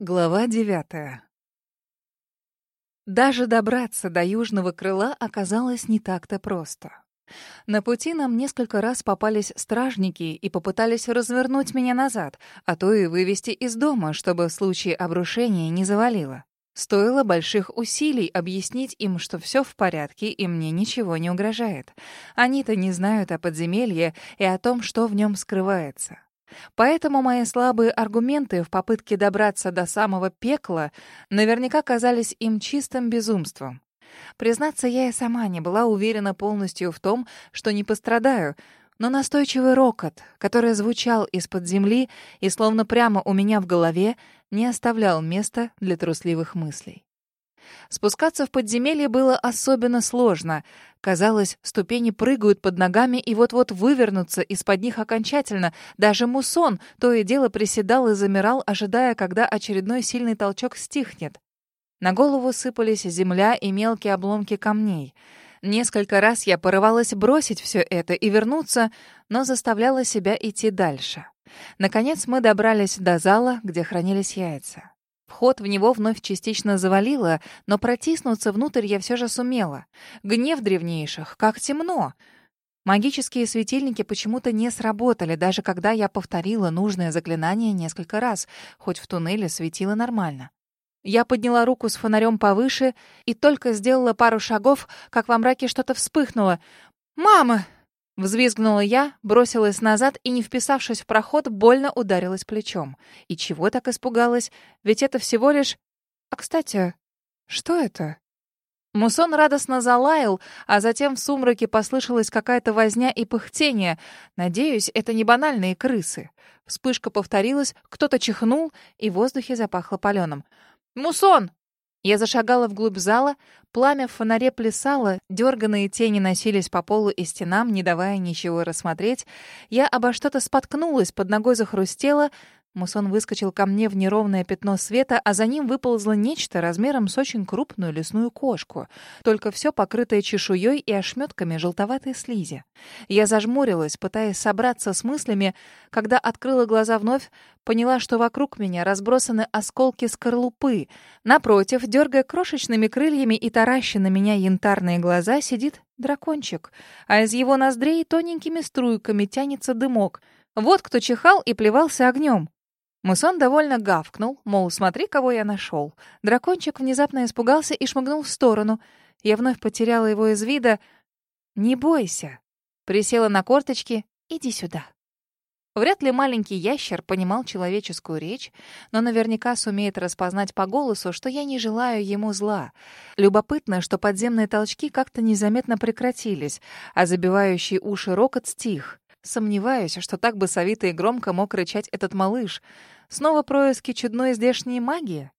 Глава девятая. Даже добраться до южного крыла оказалось не так-то просто. На пути нам несколько раз попались стражники и попытались развернуть меня назад, а то и вывести из дома, чтобы в случае обрушения не завалило. Стоило больших усилий объяснить им, что все в порядке и мне ничего не угрожает. Они-то не знают о подземелье и о том, что в нем скрывается. Поэтому мои слабые аргументы в попытке добраться до самого пекла наверняка казались им чистым безумством. Признаться, я и сама не была уверена полностью в том, что не пострадаю, но настойчивый рокот, который звучал из-под земли и словно прямо у меня в голове, не оставлял места для трусливых мыслей. Спускаться в подземелье было особенно сложно. Казалось, ступени прыгают под ногами и вот-вот вывернутся из-под них окончательно. Даже мусон то и дело приседал и замирал, ожидая, когда очередной сильный толчок стихнет. На голову сыпались земля и мелкие обломки камней. Несколько раз я порывалась бросить все это и вернуться, но заставляла себя идти дальше. Наконец мы добрались до зала, где хранились яйца. Вход в него вновь частично завалило, но протиснуться внутрь я все же сумела. Гнев древнейших, как темно! Магические светильники почему-то не сработали, даже когда я повторила нужное заклинание несколько раз, хоть в туннеле светило нормально. Я подняла руку с фонарем повыше и только сделала пару шагов, как во мраке что-то вспыхнуло. «Мама!» Взвизгнула я, бросилась назад и, не вписавшись в проход, больно ударилась плечом. И чего так испугалась? Ведь это всего лишь... А, кстати, что это? Мусон радостно залаял, а затем в сумраке послышалась какая-то возня и пыхтение. Надеюсь, это не банальные крысы. Вспышка повторилась, кто-то чихнул, и в воздухе запахло паленым. «Мусон!» Я зашагала вглубь зала, пламя в фонаре плясало, дерганые тени носились по полу и стенам, не давая ничего рассмотреть. Я обо что-то споткнулась, под ногой захрустело, Мусон выскочил ко мне в неровное пятно света, а за ним выползло нечто размером с очень крупную лесную кошку, только все покрытое чешуей и ошметками желтоватой слизи. Я зажмурилась, пытаясь собраться с мыслями, когда открыла глаза вновь, поняла, что вокруг меня разбросаны осколки скорлупы. Напротив, дергая крошечными крыльями и тараща на меня янтарные глаза, сидит дракончик, а из его ноздрей тоненькими струйками тянется дымок. Вот кто чихал и плевался огнем. Мусон довольно гавкнул, мол, смотри, кого я нашел. Дракончик внезапно испугался и шмыгнул в сторону. Я вновь потеряла его из вида. «Не бойся». Присела на корточки. «Иди сюда». Вряд ли маленький ящер понимал человеческую речь, но наверняка сумеет распознать по голосу, что я не желаю ему зла. Любопытно, что подземные толчки как-то незаметно прекратились, а забивающий уши рокот стих. Сомневаюсь, что так басовито и громко мог рычать этот малыш. Снова происки чудной здешней магии?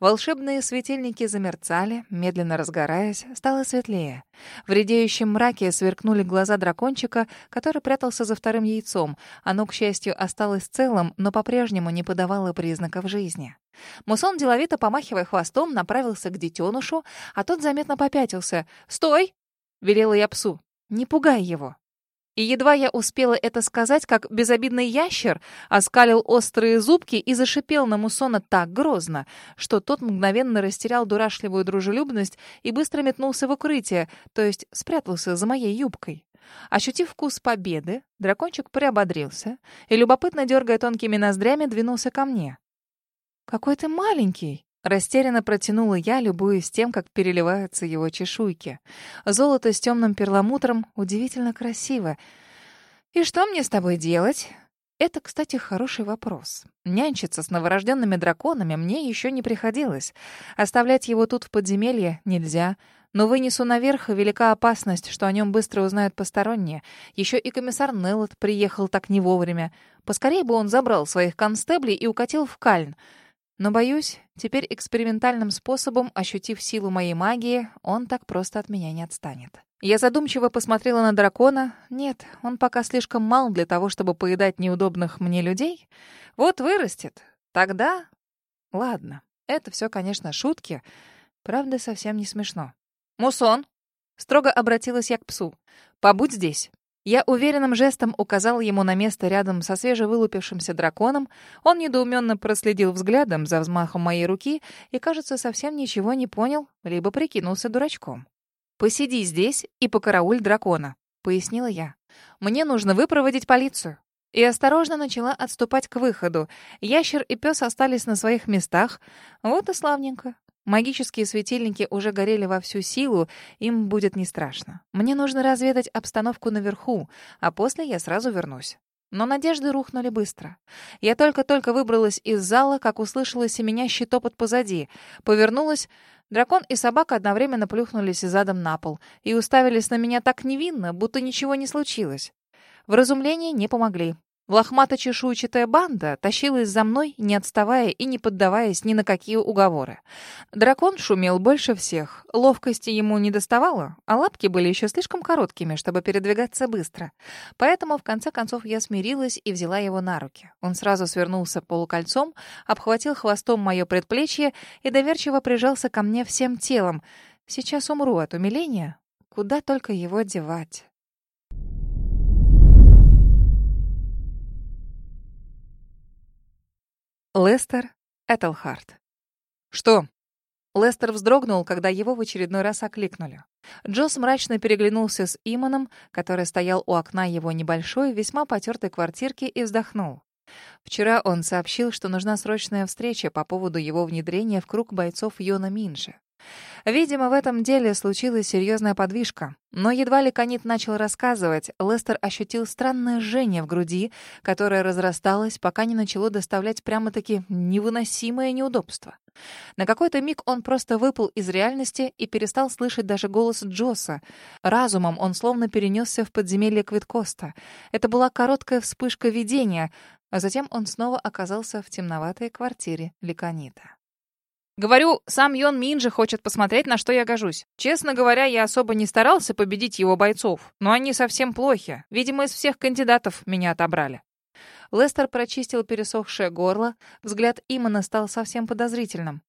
Волшебные светильники замерцали, медленно разгораясь, стало светлее. В редеющем мраке сверкнули глаза дракончика, который прятался за вторым яйцом. Оно, к счастью, осталось целым, но по-прежнему не подавало признаков жизни. Мусон, деловито помахивая хвостом, направился к детенышу, а тот заметно попятился. «Стой!» — велела я псу. «Не пугай его!» И едва я успела это сказать, как безобидный ящер оскалил острые зубки и зашипел на Мусона так грозно, что тот мгновенно растерял дурашливую дружелюбность и быстро метнулся в укрытие, то есть спрятался за моей юбкой. Ощутив вкус победы, дракончик приободрился и, любопытно дергая тонкими ноздрями, двинулся ко мне. «Какой ты маленький!» Растерянно протянула я, любуясь тем, как переливаются его чешуйки. Золото с темным перламутром удивительно красиво. «И что мне с тобой делать?» Это, кстати, хороший вопрос. Нянчиться с новорожденными драконами мне еще не приходилось. Оставлять его тут в подземелье нельзя. Но вынесу наверх, велика опасность, что о нем быстро узнают посторонние. Еще и комиссар Неллот приехал так не вовремя. Поскорее бы он забрал своих констеблей и укатил в Кальн. Но, боюсь, теперь экспериментальным способом, ощутив силу моей магии, он так просто от меня не отстанет. Я задумчиво посмотрела на дракона. Нет, он пока слишком мал для того, чтобы поедать неудобных мне людей. Вот вырастет. Тогда... Ладно, это все, конечно, шутки. Правда, совсем не смешно. «Мусон!» — строго обратилась я к псу. «Побудь здесь. Я уверенным жестом указал ему на место рядом со свежевылупившимся драконом. Он недоуменно проследил взглядом за взмахом моей руки и, кажется, совсем ничего не понял, либо прикинулся дурачком. «Посиди здесь и покарауль дракона», — пояснила я. «Мне нужно выпроводить полицию». И осторожно начала отступать к выходу. Ящер и пес остались на своих местах. Вот и славненько. Магические светильники уже горели во всю силу, им будет не страшно. Мне нужно разведать обстановку наверху, а после я сразу вернусь. Но надежды рухнули быстро. Я только-только выбралась из зала, как услышала семенящий топот позади. Повернулась. Дракон и собака одновременно плюхнулись задом на пол и уставились на меня так невинно, будто ничего не случилось. В разумлении не помогли. Лохмато-чешуйчатая банда тащилась за мной, не отставая и не поддаваясь ни на какие уговоры. Дракон шумел больше всех. Ловкости ему не доставало, а лапки были еще слишком короткими, чтобы передвигаться быстро. Поэтому, в конце концов, я смирилась и взяла его на руки. Он сразу свернулся полукольцом, обхватил хвостом мое предплечье и доверчиво прижался ко мне всем телом. Сейчас умру от умиления. Куда только его девать? Лестер Этельхарт. «Что?» Лестер вздрогнул, когда его в очередной раз окликнули. Джосс мрачно переглянулся с Иманом, который стоял у окна его небольшой, весьма потертой квартирки, и вздохнул. Вчера он сообщил, что нужна срочная встреча по поводу его внедрения в круг бойцов Йона Минжи. Видимо, в этом деле случилась серьезная подвижка. Но едва ли Канит начал рассказывать, Лестер ощутил странное жжение в груди, которое разрасталось, пока не начало доставлять прямо-таки невыносимое неудобство. На какой-то миг он просто выпал из реальности и перестал слышать даже голос Джоса. Разумом он словно перенесся в подземелье Квиткоста. Это была короткая вспышка видения, а затем он снова оказался в темноватой квартире Ликанита. Говорю, сам Йон Минджи хочет посмотреть, на что я гожусь. Честно говоря, я особо не старался победить его бойцов, но они совсем плохи. Видимо, из всех кандидатов меня отобрали. Лестер прочистил пересохшее горло, взгляд Имана стал совсем подозрительным.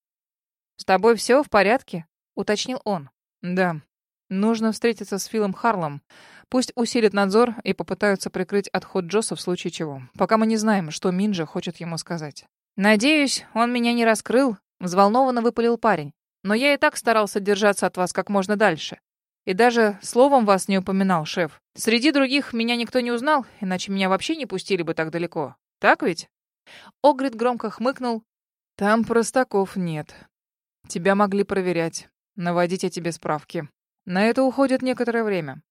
«С тобой все в порядке?» — уточнил он. «Да. Нужно встретиться с Филом Харлом. Пусть усилит надзор и попытаются прикрыть отход Джоса в случае чего, пока мы не знаем, что Минджи хочет ему сказать. Надеюсь, он меня не раскрыл Взволнованно выпалил парень. «Но я и так старался держаться от вас как можно дальше. И даже словом вас не упоминал, шеф. Среди других меня никто не узнал, иначе меня вообще не пустили бы так далеко. Так ведь?» Огрид громко хмыкнул. «Там простаков нет. Тебя могли проверять, наводить о тебе справки. На это уходит некоторое время.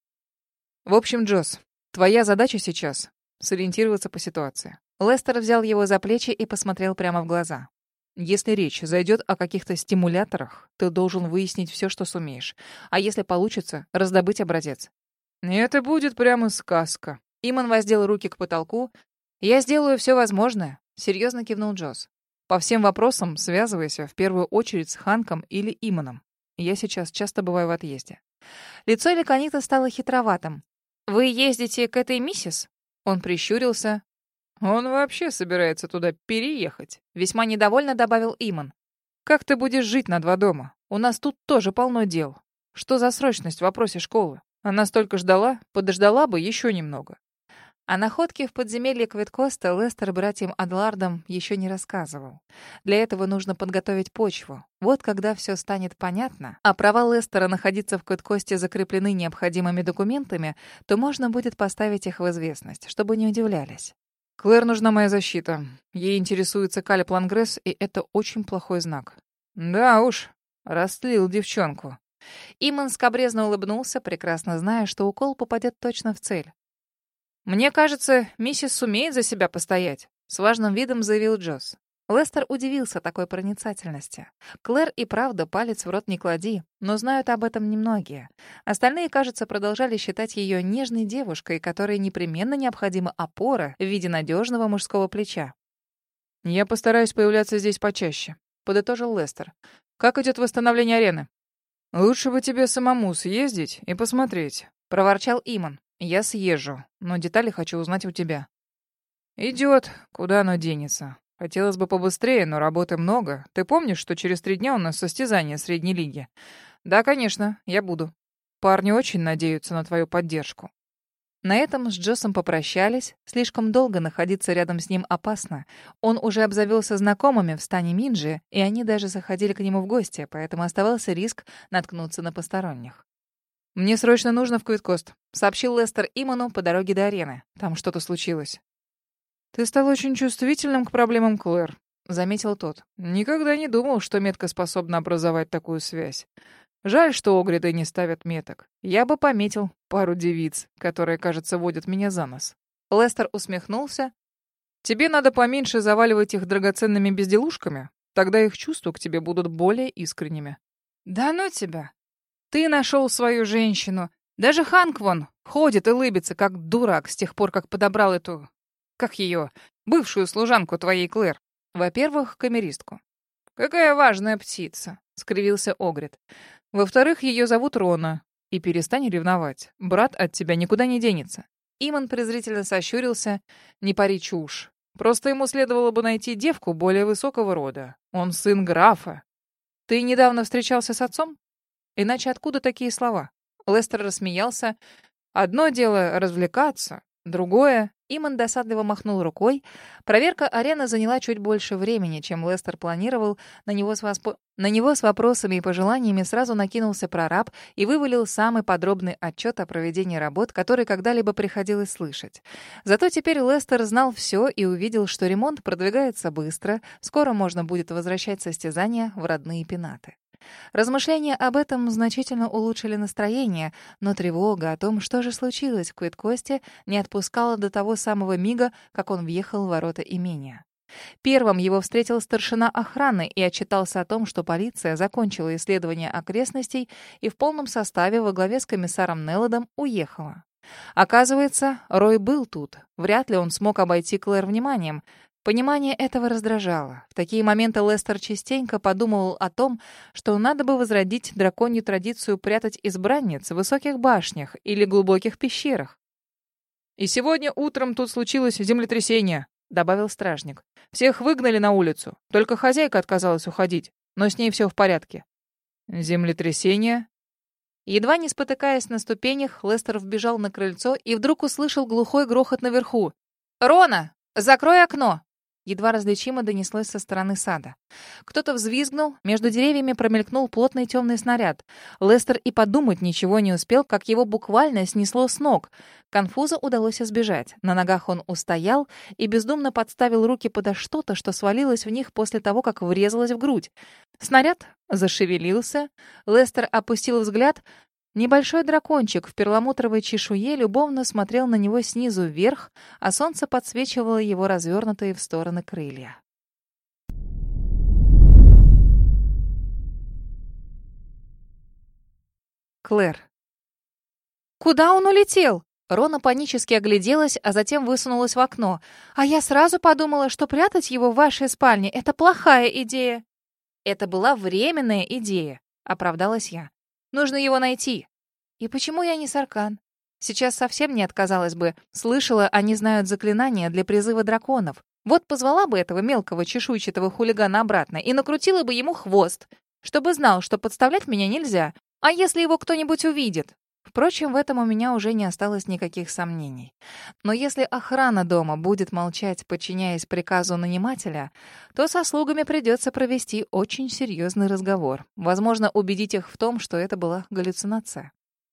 В общем, Джосс, твоя задача сейчас — сориентироваться по ситуации». Лестер взял его за плечи и посмотрел прямо в глаза. Если речь зайдет о каких-то стимуляторах, ты должен выяснить все, что сумеешь. А если получится, раздобыть образец. Это будет прямо сказка. Иман воздел руки к потолку. Я сделаю все возможное, серьезно кивнул Джосс. По всем вопросам связывайся в первую очередь с Ханком или Иманом. Я сейчас часто бываю в отъезде. Лицо Леканита стало хитроватым. «Вы ездите к этой миссис?» Он прищурился, «Он вообще собирается туда переехать», — весьма недовольно добавил Иман. «Как ты будешь жить на два дома? У нас тут тоже полно дел. Что за срочность в вопросе школы? Она столько ждала, подождала бы еще немного». О находке в подземелье Квиткоста Лестер братьям Адлардам еще не рассказывал. Для этого нужно подготовить почву. Вот когда все станет понятно, а права Лестера находиться в Квиткосте закреплены необходимыми документами, то можно будет поставить их в известность, чтобы не удивлялись. Клэр нужна моя защита. Ей интересуется Калеб Лангресс, и это очень плохой знак. Да уж, растлил девчонку. Иман скобрезно улыбнулся, прекрасно зная, что укол попадет точно в цель. «Мне кажется, миссис сумеет за себя постоять», — с важным видом заявил Джосс. Лестер удивился такой проницательности. Клэр и правда палец в рот не клади, но знают об этом немногие. Остальные, кажется, продолжали считать ее нежной девушкой, которой непременно необходима опора в виде надежного мужского плеча. «Я постараюсь появляться здесь почаще», — подытожил Лестер. «Как идет восстановление арены?» «Лучше бы тебе самому съездить и посмотреть», — проворчал Иман. «Я съезжу, но детали хочу узнать у тебя». «Идет. Куда оно денется? Хотелось бы побыстрее, но работы много. Ты помнишь, что через три дня у нас состязание средней лиги? Да, конечно, я буду. Парни очень надеются на твою поддержку. На этом с Джоссом попрощались. Слишком долго находиться рядом с ним опасно. Он уже обзавелся знакомыми в стане Минджи, и они даже заходили к нему в гости, поэтому оставался риск наткнуться на посторонних. «Мне срочно нужно в Квиткост», — сообщил Лестер Иману по дороге до арены. «Там что-то случилось». «Ты стал очень чувствительным к проблемам Клэр», — заметил тот. «Никогда не думал, что метка способна образовать такую связь. Жаль, что огриды не ставят меток. Я бы пометил пару девиц, которые, кажется, водят меня за нос. Лестер усмехнулся. Тебе надо поменьше заваливать их драгоценными безделушками, тогда их чувства к тебе будут более искренними. Да ну тебя. Ты нашел свою женщину. Даже Ханк вон ходит и лыбится, как дурак, с тех пор, как подобрал эту... Как ее? Бывшую служанку твоей Клэр. Во-первых, камеристку. Какая важная птица, — скривился Огрид. Во-вторых, ее зовут Рона. И перестань ревновать. Брат от тебя никуда не денется. Иман презрительно сощурился. Не пари чушь. Просто ему следовало бы найти девку более высокого рода. Он сын графа. Ты недавно встречался с отцом? Иначе откуда такие слова? Лестер рассмеялся. Одно дело развлекаться, другое Иман досадливо махнул рукой. Проверка арены заняла чуть больше времени, чем Лестер планировал. На него, с воспо... на него с вопросами и пожеланиями сразу накинулся прораб и вывалил самый подробный отчет о проведении работ, который когда-либо приходилось слышать. Зато теперь Лестер знал все и увидел, что ремонт продвигается быстро. Скоро можно будет возвращать состязания в родные пенаты. Размышления об этом значительно улучшили настроение, но тревога о том, что же случилось в Квиткосте, не отпускала до того самого мига, как он въехал в ворота имения. Первым его встретил старшина охраны и отчитался о том, что полиция закончила исследование окрестностей и в полном составе во главе с комиссаром Неллодом уехала. Оказывается, Рой был тут. Вряд ли он смог обойти Клэр вниманием. Понимание этого раздражало. В такие моменты Лестер частенько подумывал о том, что надо бы возродить драконью традицию прятать избранниц в высоких башнях или глубоких пещерах. «И сегодня утром тут случилось землетрясение», — добавил стражник. «Всех выгнали на улицу. Только хозяйка отказалась уходить, но с ней все в порядке». «Землетрясение?» Едва не спотыкаясь на ступенях, Лестер вбежал на крыльцо и вдруг услышал глухой грохот наверху. «Рона, закрой окно!» Едва различимо донеслось со стороны сада. Кто-то взвизгнул, между деревьями промелькнул плотный темный снаряд. Лестер и подумать ничего не успел, как его буквально снесло с ног. Конфуза удалось избежать. На ногах он устоял и бездумно подставил руки подо что-то, что свалилось в них после того, как врезалось в грудь. Снаряд зашевелился. Лестер опустил взгляд. Небольшой дракончик в перламутровой чешуе любовно смотрел на него снизу вверх, а солнце подсвечивало его развернутые в стороны крылья. Клэр. «Куда он улетел?» Рона панически огляделась, а затем высунулась в окно. «А я сразу подумала, что прятать его в вашей спальне — это плохая идея». «Это была временная идея», — оправдалась я. Нужно его найти. И почему я не Саркан? Сейчас совсем не отказалась бы. Слышала, они знают заклинания для призыва драконов. Вот позвала бы этого мелкого чешуйчатого хулигана обратно и накрутила бы ему хвост, чтобы знал, что подставлять меня нельзя. А если его кто-нибудь увидит? Впрочем, в этом у меня уже не осталось никаких сомнений. Но если охрана дома будет молчать, подчиняясь приказу нанимателя, то со слугами придется провести очень серьезный разговор. Возможно, убедить их в том, что это была галлюцинация.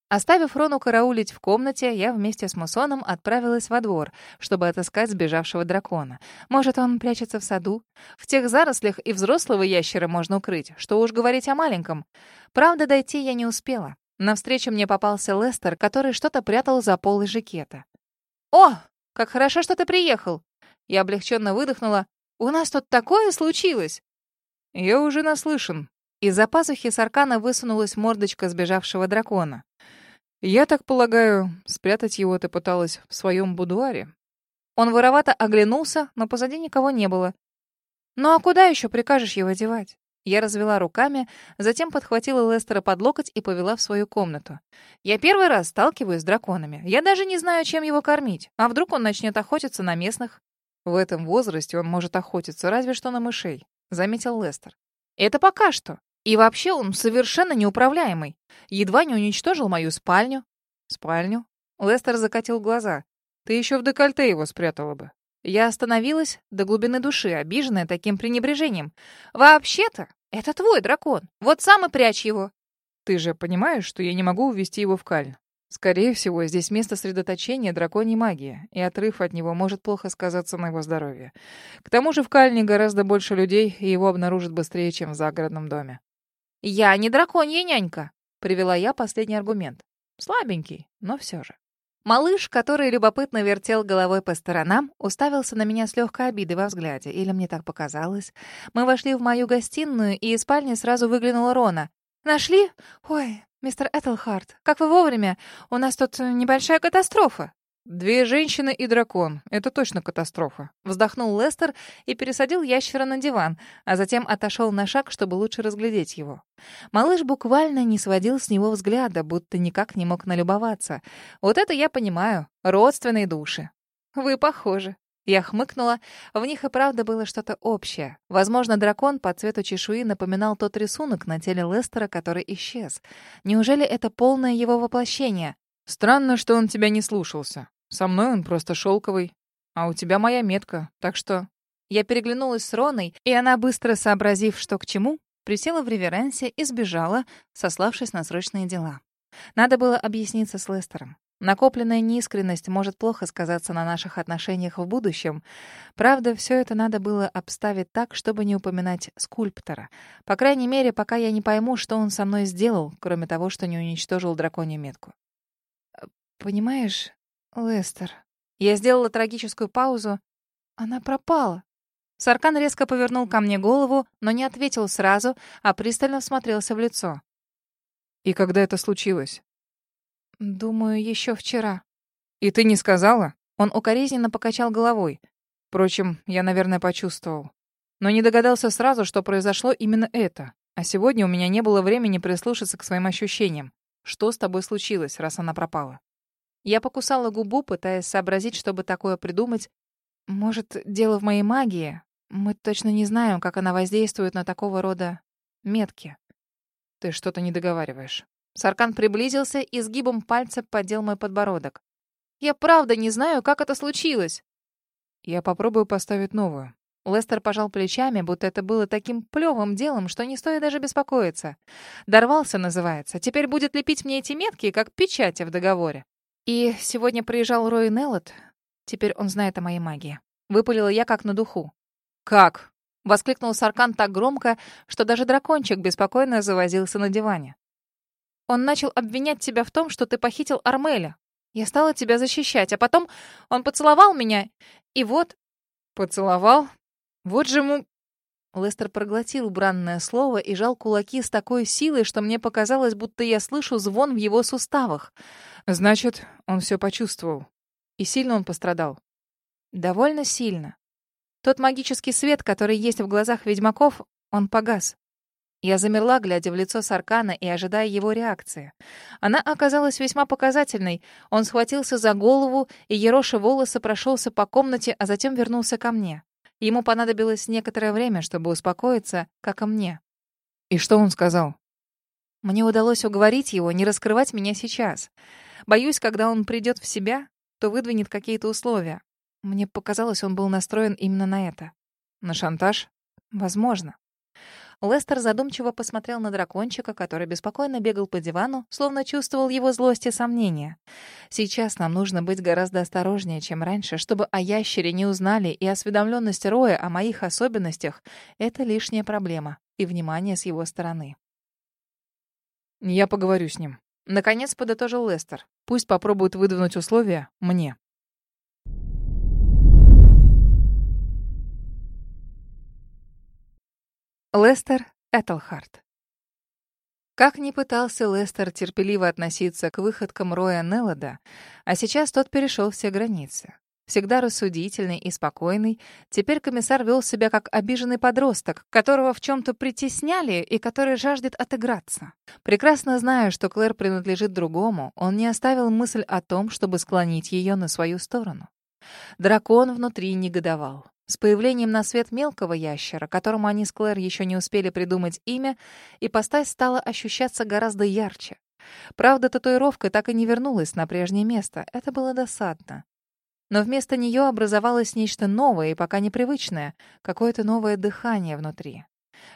Оставив Рону караулить в комнате, я вместе с Мусоном отправилась во двор, чтобы отыскать сбежавшего дракона. Может, он прячется в саду? В тех зарослях и взрослого ящера можно укрыть, что уж говорить о маленьком. Правда, дойти я не успела. Навстречу мне попался Лестер, который что-то прятал за полой жакета. «О, как хорошо, что ты приехал!» Я облегченно выдохнула. «У нас тут такое случилось!» «Я уже наслышан». Из-за пазухи Саркана высунулась мордочка сбежавшего дракона. «Я так полагаю, спрятать его ты пыталась в своем будуаре?» Он воровато оглянулся, но позади никого не было. «Ну а куда еще прикажешь его девать?» Я развела руками, затем подхватила Лестера под локоть и повела в свою комнату. Я первый раз сталкиваюсь с драконами. Я даже не знаю, чем его кормить. А вдруг он начнет охотиться на местных? В этом возрасте он может охотиться разве что на мышей, заметил Лестер. Это пока что. И вообще он совершенно неуправляемый. Едва не уничтожил мою спальню. Спальню? Лестер закатил глаза. «Ты еще в декольте его спрятала бы». Я остановилась до глубины души, обиженная таким пренебрежением. «Вообще-то, это твой дракон. Вот сам и прячь его». «Ты же понимаешь, что я не могу увести его в Кальн? Скорее всего, здесь место сосредоточения драконьей магии, и отрыв от него может плохо сказаться на его здоровье. К тому же в Кальне гораздо больше людей, и его обнаружат быстрее, чем в загородном доме». «Я не драконья нянька», — привела я последний аргумент. Слабенький, но все же. Малыш, который любопытно вертел головой по сторонам, уставился на меня с легкой обидой во взгляде, или мне так показалось. Мы вошли в мою гостиную, и из спальни сразу выглянула Рона. «Нашли? Ой, мистер Этельхарт, как вы вовремя? У нас тут небольшая катастрофа». «Две женщины и дракон. Это точно катастрофа», — вздохнул Лестер и пересадил ящера на диван, а затем отошел на шаг, чтобы лучше разглядеть его. Малыш буквально не сводил с него взгляда, будто никак не мог налюбоваться. Вот это я понимаю. Родственные души. «Вы похожи», я хмыкнула. В них и правда было что-то общее. Возможно, дракон по цвету чешуи напоминал тот рисунок на теле Лестера, который исчез. Неужели это полное его воплощение? Странно, что он тебя не слушался. Со мной он просто шелковый, а у тебя моя метка, так что...» Я переглянулась с Роной, и она, быстро сообразив, что к чему, присела в реверансе и сбежала, сославшись на срочные дела. Надо было объясниться с Лестером. Накопленная неискренность может плохо сказаться на наших отношениях в будущем. Правда, все это надо было обставить так, чтобы не упоминать скульптора. По крайней мере, пока я не пойму, что он со мной сделал, кроме того, что не уничтожил драконью метку. «Понимаешь, Лестер...» Я сделала трагическую паузу. Она пропала. Саркан резко повернул ко мне голову, но не ответил сразу, а пристально всмотрелся в лицо. «И когда это случилось?» «Думаю, еще вчера». «И ты не сказала?» Он укоризненно покачал головой. Впрочем, я, наверное, почувствовал. Но не догадался сразу, что произошло именно это. А сегодня у меня не было времени прислушаться к своим ощущениям. Что с тобой случилось, раз она пропала? Я покусала губу, пытаясь сообразить, чтобы такое придумать. Может, дело в моей магии? Мы точно не знаем, как она воздействует на такого рода метки. Ты что-то не договариваешь. Саркан приблизился и сгибом пальца поддел мой подбородок. Я правда не знаю, как это случилось. Я попробую поставить новую. Лестер пожал плечами, будто это было таким плевым делом, что не стоит даже беспокоиться. Дорвался, называется. Теперь будет лепить мне эти метки, как печати в договоре. И сегодня приезжал Рой Неллот. Теперь он знает о моей магии. Выпалила я как на духу. «Как?» — воскликнул Саркан так громко, что даже дракончик беспокойно завозился на диване. «Он начал обвинять тебя в том, что ты похитил Армеля. Я стала тебя защищать, а потом он поцеловал меня, и вот...» «Поцеловал? Вот же ему...» Лестер проглотил бранное слово и жал кулаки с такой силой, что мне показалось, будто я слышу звон в его суставах. Значит, он все почувствовал. И сильно он пострадал? Довольно сильно. Тот магический свет, который есть в глазах ведьмаков, он погас. Я замерла, глядя в лицо Саркана и ожидая его реакции. Она оказалась весьма показательной. Он схватился за голову, и ероши волосы прошелся по комнате, а затем вернулся ко мне. Ему понадобилось некоторое время, чтобы успокоиться, как и мне. «И что он сказал?» Мне удалось уговорить его не раскрывать меня сейчас. Боюсь, когда он придет в себя, то выдвинет какие-то условия. Мне показалось, он был настроен именно на это. На шантаж? Возможно. Лестер задумчиво посмотрел на дракончика, который беспокойно бегал по дивану, словно чувствовал его злость и сомнения. Сейчас нам нужно быть гораздо осторожнее, чем раньше, чтобы о ящере не узнали, и осведомленность Роя о моих особенностях — это лишняя проблема, и внимание с его стороны. «Я поговорю с ним», — наконец подытожил Лестер. Пусть попробуют выдвинуть условия мне. Лестер Этельхарт как ни пытался Лестер терпеливо относиться к выходкам Роя Неллода, а сейчас тот перешел все границы. Всегда рассудительный и спокойный, теперь комиссар вел себя как обиженный подросток, которого в чем-то притесняли и который жаждет отыграться. Прекрасно зная, что Клэр принадлежит другому, он не оставил мысль о том, чтобы склонить ее на свою сторону. Дракон внутри негодовал. С появлением на свет мелкого ящера, которому они с Клэр еще не успели придумать имя, ипостась стала ощущаться гораздо ярче. Правда, татуировка так и не вернулась на прежнее место. Это было досадно. Но вместо нее образовалось нечто новое и пока непривычное, какое-то новое дыхание внутри.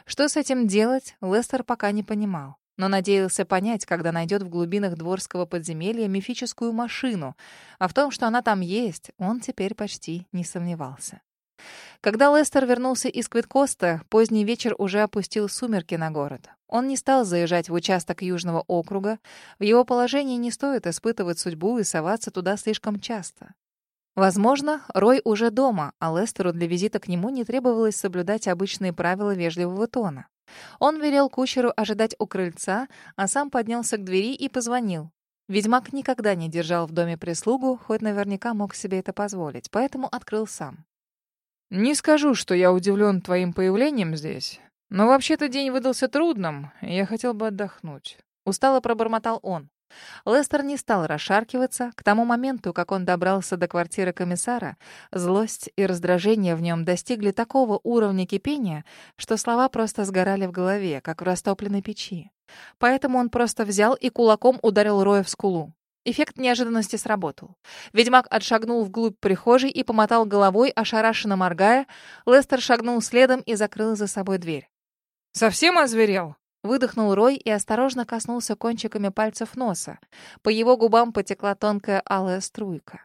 Что с этим делать, Лестер пока не понимал, но надеялся понять, когда найдет в глубинах дворского подземелья мифическую машину, а в том, что она там есть, он теперь почти не сомневался. Когда Лестер вернулся из Квиткоста, поздний вечер уже опустил сумерки на город. Он не стал заезжать в участок Южного округа. В его положении не стоит испытывать судьбу и соваться туда слишком часто. Возможно, Рой уже дома, а Лестеру для визита к нему не требовалось соблюдать обычные правила вежливого тона. Он велел кучеру ожидать у крыльца, а сам поднялся к двери и позвонил. Ведьмак никогда не держал в доме прислугу, хоть наверняка мог себе это позволить, поэтому открыл сам. «Не скажу, что я удивлен твоим появлением здесь, но вообще-то день выдался трудным, и я хотел бы отдохнуть». Устало пробормотал он. Лестер не стал расшаркиваться. К тому моменту, как он добрался до квартиры комиссара, злость и раздражение в нем достигли такого уровня кипения, что слова просто сгорали в голове, как в растопленной печи. Поэтому он просто взял и кулаком ударил Роя в скулу. Эффект неожиданности сработал. Ведьмак отшагнул вглубь прихожей и помотал головой, ошарашенно моргая. Лестер шагнул следом и закрыл за собой дверь. «Совсем озверел?» Выдохнул Рой и осторожно коснулся кончиками пальцев носа. По его губам потекла тонкая алая струйка.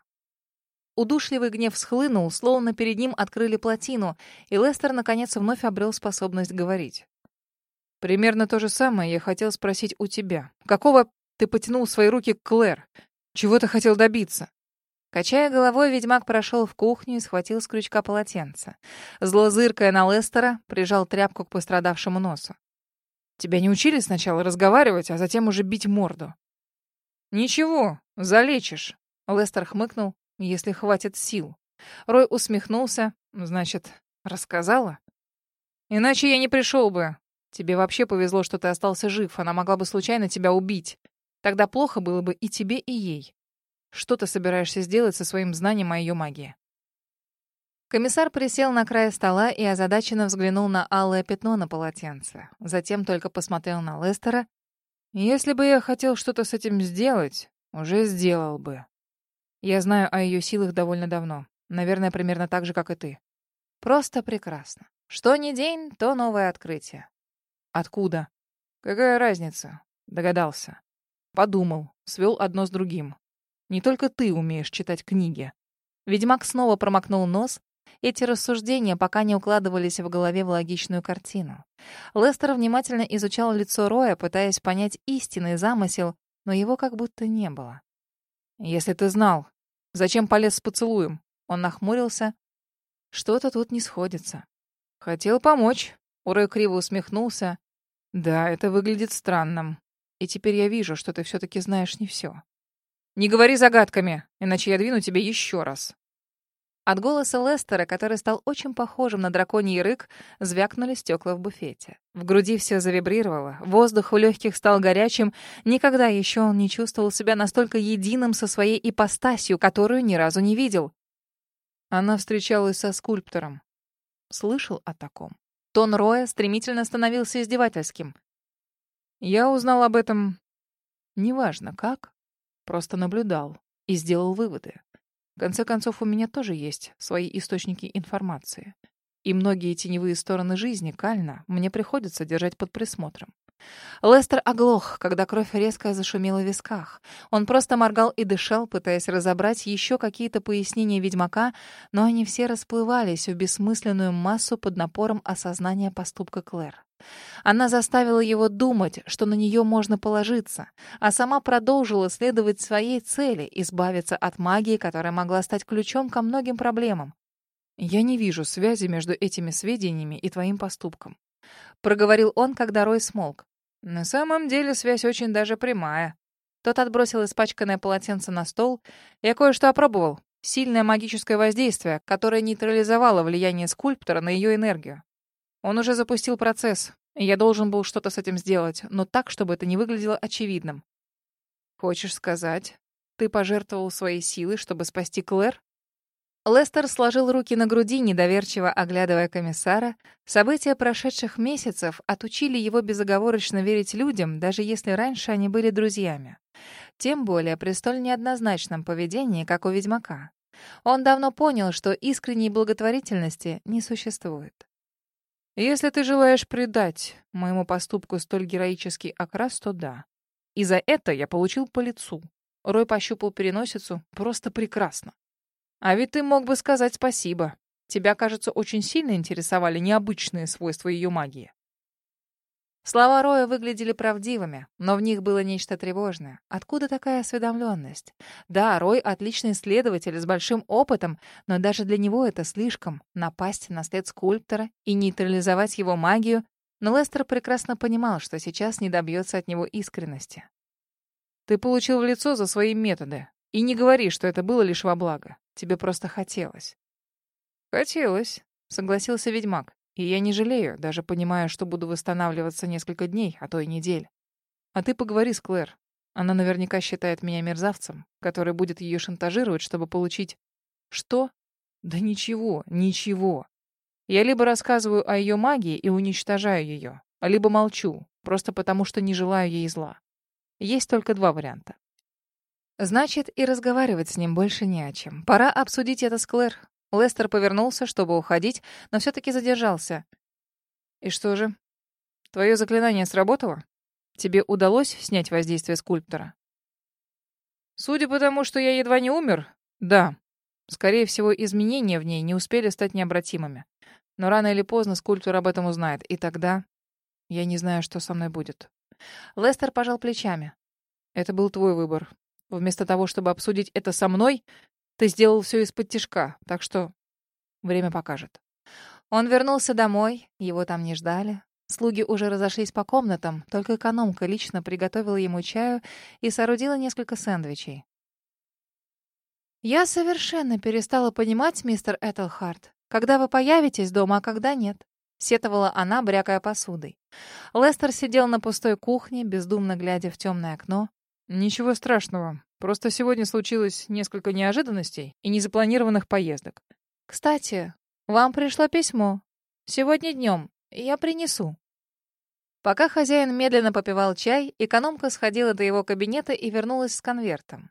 Удушливый гнев схлынул, словно перед ним открыли плотину, и Лестер, наконец, вновь обрел способность говорить. «Примерно то же самое я хотел спросить у тебя. Какого ты потянул свои руки к Клэр? Чего ты хотел добиться?» Качая головой, ведьмак прошел в кухню и схватил с крючка полотенце. Зло зыркая на Лестера, прижал тряпку к пострадавшему носу. Тебя не учили сначала разговаривать, а затем уже бить морду? Ничего, залечишь. Лестер хмыкнул, если хватит сил. Рой усмехнулся. Значит, рассказала? Иначе я не пришел бы. Тебе вообще повезло, что ты остался жив. Она могла бы случайно тебя убить. Тогда плохо было бы и тебе, и ей. Что ты собираешься сделать со своим знанием о ее магии? Комиссар присел на край стола и озадаченно взглянул на алое пятно на полотенце. Затем только посмотрел на Лестера. «Если бы я хотел что-то с этим сделать, уже сделал бы. Я знаю о ее силах довольно давно. Наверное, примерно так же, как и ты». «Просто прекрасно. Что ни день, то новое открытие». «Откуда?» «Какая разница?» Догадался. Подумал, свел одно с другим. Не только ты умеешь читать книги. Ведьмак снова промокнул нос, эти рассуждения пока не укладывались в голове в логичную картину. Лестер внимательно изучал лицо Роя, пытаясь понять истинный замысел, но его как будто не было. «Если ты знал, зачем полез с поцелуем?» Он нахмурился. «Что-то тут не сходится». «Хотел помочь». Урой криво усмехнулся. «Да, это выглядит странным. И теперь я вижу, что ты все-таки знаешь не все. Не говори загадками, иначе я двину тебе еще раз». От голоса Лестера, который стал очень похожим на драконий рык, звякнули стекла в буфете. В груди все завибрировало, воздух в легких стал горячим. Никогда еще он не чувствовал себя настолько единым со своей ипостасью, которую ни разу не видел. Она встречалась со скульптором. Слышал о таком. Тон Роя стремительно становился издевательским. Я узнал об этом... Неважно как, просто наблюдал и сделал выводы. В конце концов, у меня тоже есть свои источники информации. И многие теневые стороны жизни Кальна мне приходится держать под присмотром. Лестер оглох, когда кровь резко зашумела в висках. Он просто моргал и дышал, пытаясь разобрать еще какие-то пояснения ведьмака, но они все расплывались в бессмысленную массу под напором осознания поступка Клэр. Она заставила его думать, что на нее можно положиться, а сама продолжила следовать своей цели — избавиться от магии, которая могла стать ключом ко многим проблемам. «Я не вижу связи между этими сведениями и твоим поступком», — проговорил он, когда Рой смолк. «На самом деле связь очень даже прямая». Тот отбросил испачканное полотенце на стол. «Я кое-что опробовал. Сильное магическое воздействие, которое нейтрализовало влияние скульптора на ее энергию. Он уже запустил процесс, я должен был что-то с этим сделать, но так, чтобы это не выглядело очевидным. Хочешь сказать, ты пожертвовал своей силой, чтобы спасти Клэр? Лестер сложил руки на груди, недоверчиво оглядывая комиссара. События прошедших месяцев отучили его безоговорочно верить людям, даже если раньше они были друзьями. Тем более при столь неоднозначном поведении, как у ведьмака. Он давно понял, что искренней благотворительности не существует. «Если ты желаешь придать моему поступку столь героический окрас, то да. И за это я получил по лицу». Рой пощупал переносицу. «Просто прекрасно. А ведь ты мог бы сказать спасибо. Тебя, кажется, очень сильно интересовали необычные свойства ее магии. Слова Роя выглядели правдивыми, но в них было нечто тревожное. Откуда такая осведомленность? Да, Рой — отличный следователь с большим опытом, но даже для него это слишком — напасть на след скульптора и нейтрализовать его магию. Но Лестер прекрасно понимал, что сейчас не добьется от него искренности. «Ты получил в лицо за свои методы. И не говори, что это было лишь во благо. Тебе просто хотелось». «Хотелось», — согласился ведьмак. «И я не жалею, даже понимая, что буду восстанавливаться несколько дней, а то и недель. А ты поговори с Клэр. Она наверняка считает меня мерзавцем, который будет ее шантажировать, чтобы получить... Что? Да ничего, ничего. Я либо рассказываю о ее магии и уничтожаю ее, либо молчу, просто потому что не желаю ей зла. Есть только два варианта. Значит, и разговаривать с ним больше не о чем. Пора обсудить это с Клэр. Лестер повернулся, чтобы уходить, но все-таки задержался. «И что же? Твое заклинание сработало? Тебе удалось снять воздействие скульптора?» «Судя по тому, что я едва не умер, да. Скорее всего, изменения в ней не успели стать необратимыми. Но рано или поздно скульптор об этом узнает, и тогда я не знаю, что со мной будет». Лестер пожал плечами. «Это был твой выбор. Вместо того, чтобы обсудить это со мной, ты сделал все из-под тишка, так что время покажет. Он вернулся домой, его там не ждали. Слуги уже разошлись по комнатам, только экономка лично приготовила ему чаю и соорудила несколько сэндвичей. «Я совершенно перестала понимать, мистер Этельхарт, когда вы появитесь дома, а когда нет», — сетовала она, брякая посудой. Лестер сидел на пустой кухне, бездумно глядя в темное окно. Ничего страшного. Просто сегодня случилось несколько неожиданностей и незапланированных поездок. Кстати, вам пришло письмо. Сегодня днем. Я принесу. Пока хозяин медленно попивал чай, экономка сходила до его кабинета и вернулась с конвертом.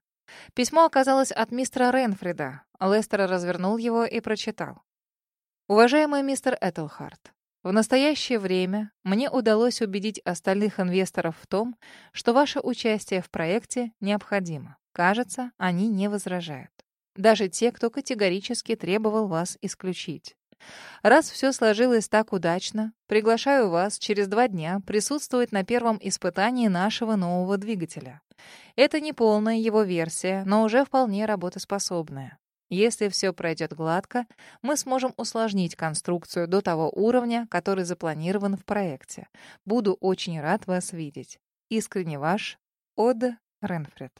Письмо оказалось от мистера Ренфрида. Лестер развернул его и прочитал. «Уважаемый мистер Этельхарт, в настоящее время мне удалось убедить остальных инвесторов в том, что ваше участие в проекте необходимо. Кажется, они не возражают. Даже те, кто категорически требовал вас исключить. Раз все сложилось так удачно, приглашаю вас через два дня присутствовать на первом испытании нашего нового двигателя. Это не полная его версия, но уже вполне работоспособная. Если все пройдет гладко, мы сможем усложнить конструкцию до того уровня, который запланирован в проекте. Буду очень рад вас видеть. Искренне ваш, Ода Ренфред.